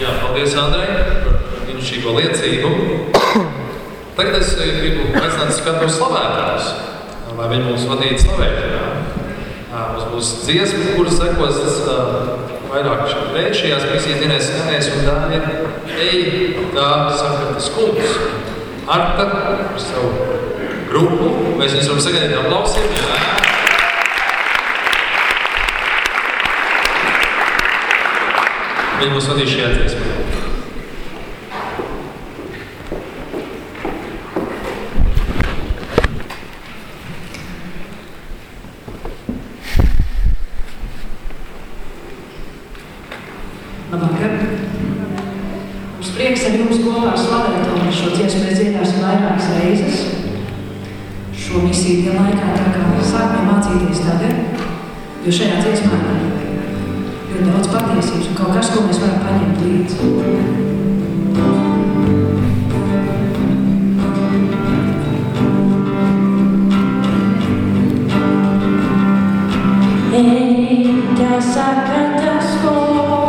Jā, paldies Andrei par šīko liecību. Tagad es gribu aicināt skatos slavētājus, lai viņi mūs vadītu slavēšanā. Ā, Mums būs dziesma, kuras sekos ā, vairāk pēc šajās misijas dienās skanēs, un tā ir Ej, tā saka tas kungs. Arta ar savu grupu. Mēs viņus varam sagaidīt aplausiem. Jā. Viņi mūs vadīs šajā dziesmā. Prieks ar jums kopā slavēt, un šo dziesmu mēs dziedāsim vairākas reizes. Šo misiju laikā tā kā sākam mācīties tagad, jo šajā dziesmā ir daudz patiesības un kaut kas, ko mēs varam paņemt līdzi. Ella saca tas kungs,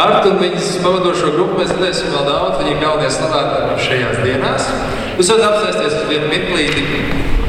Artu un viņas pavadošo grupu mēs redzēsim vēl daudz. Viņi ir galvenie slavētāji mums šajās dienās. Jūs varat apsēsties uz vienu mirklīti.